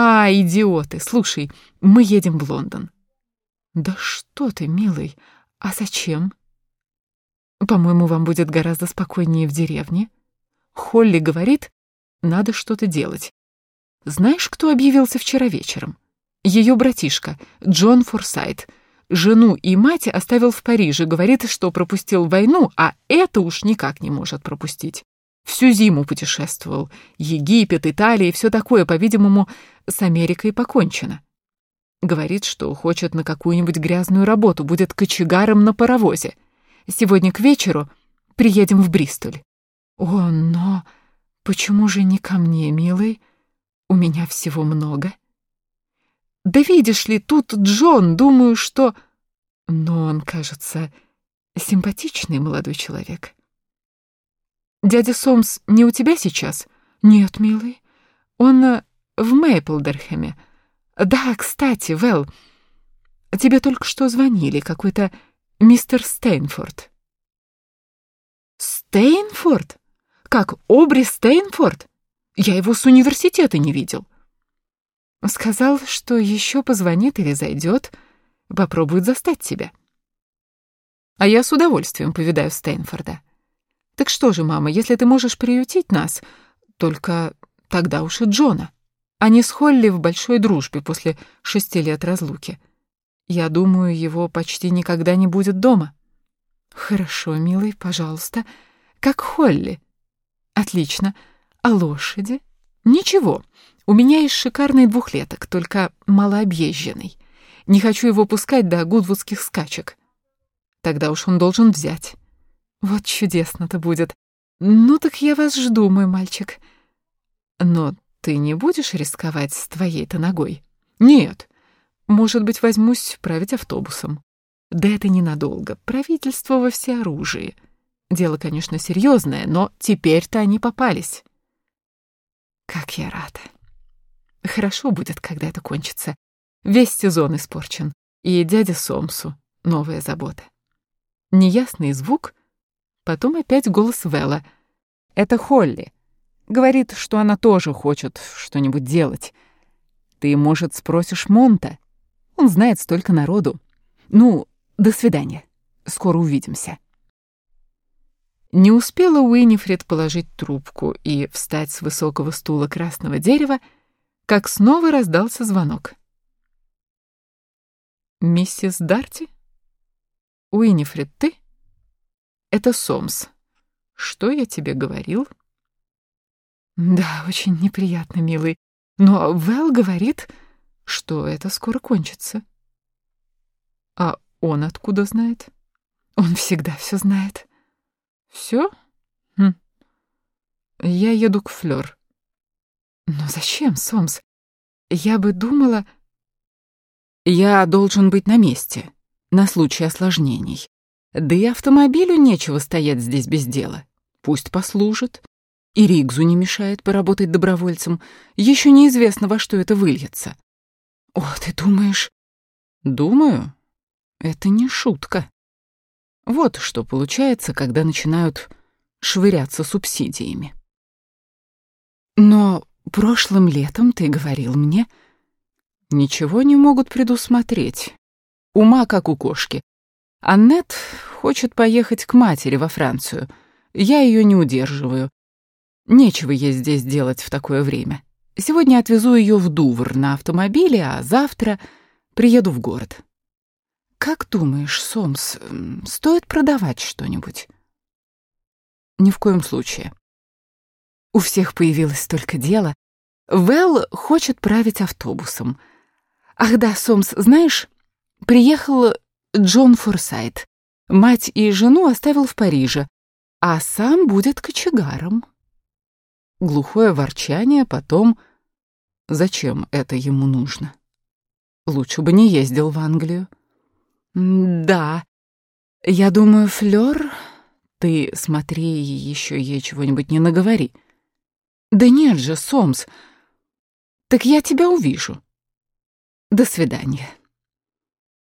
А, идиоты, слушай, мы едем в Лондон. Да что ты, милый, а зачем? По-моему, вам будет гораздо спокойнее в деревне. Холли говорит, надо что-то делать. Знаешь, кто объявился вчера вечером? Ее братишка, Джон Форсайт. Жену и мать оставил в Париже, говорит, что пропустил войну, а это уж никак не может пропустить. Всю зиму путешествовал. Египет, Италия и все такое, по-видимому, с Америкой покончено. Говорит, что хочет на какую-нибудь грязную работу, будет кочегаром на паровозе. Сегодня к вечеру приедем в Бристоль. О, но почему же не ко мне, милый? У меня всего много. Да видишь ли, тут Джон, думаю, что... Но он, кажется, симпатичный молодой человек. Дядя Сомс не у тебя сейчас? Нет, милый. Он э, в Мейплдерхэме. Да, кстати, Вэл, тебе только что звонили, какой-то мистер Стейнфорд. Стейнфорд? Как, Обри Стейнфорд? Я его с университета не видел. Сказал, что еще позвонит или зайдет, попробует застать тебя. А я с удовольствием повидаю Стейнфорда. Так что же, мама, если ты можешь приютить нас, только тогда уж и Джона. Они с Холли в большой дружбе после шести лет разлуки. Я думаю, его почти никогда не будет дома. Хорошо, милый, пожалуйста. Как Холли. Отлично. А лошади? Ничего. У меня есть шикарный двухлеток, только малообъезженный. Не хочу его пускать до гудвудских скачек. Тогда уж он должен взять. Вот чудесно-то будет. Ну так я вас жду, мой мальчик. Но ты не будешь рисковать с твоей-то ногой? Нет. Может быть, возьмусь править автобусом. Да это ненадолго. Правительство во всеоружии. Дело, конечно, серьезное, но теперь-то они попались. Как я рада. Хорошо будет, когда это кончится. Весь сезон испорчен. И дядя Сомсу новая забота. Неясный звук Потом опять голос Вэлла. «Это Холли. Говорит, что она тоже хочет что-нибудь делать. Ты, может, спросишь Монта? Он знает столько народу. Ну, до свидания. Скоро увидимся». Не успела Уинифред положить трубку и встать с высокого стула красного дерева, как снова раздался звонок. «Миссис Дарти? Уинифред, ты?» Это Сомс. Что я тебе говорил? Да, очень неприятно, милый. Но Вэл говорит, что это скоро кончится. А он откуда знает? Он всегда все знает. Все? Хм. Я еду к Флёр. Но зачем, Сомс? Я бы думала... Я должен быть на месте, на случай осложнений. Да и автомобилю нечего стоять здесь без дела. Пусть послужит. И Ригзу не мешает поработать добровольцем. Еще неизвестно, во что это выльется. О, ты думаешь? Думаю. Это не шутка. Вот что получается, когда начинают швыряться субсидиями. Но прошлым летом ты говорил мне, ничего не могут предусмотреть. Ума, как у кошки, Аннет хочет поехать к матери во Францию. Я ее не удерживаю. Нечего ей здесь делать в такое время. Сегодня отвезу ее в Дувр на автомобиле, а завтра приеду в город. Как думаешь, Сомс, стоит продавать что-нибудь? Ни в коем случае. У всех появилось столько дела. Вэл хочет править автобусом. Ах да, Сомс, знаешь, приехал Джон Форсайт. Мать и жену оставил в Париже, а сам будет кочегаром. Глухое ворчание, потом... Зачем это ему нужно? Лучше бы не ездил в Англию. Да, я думаю, Флёр... Ты смотри, еще ей чего-нибудь не наговори. Да нет же, Сомс. Так я тебя увижу. До свидания.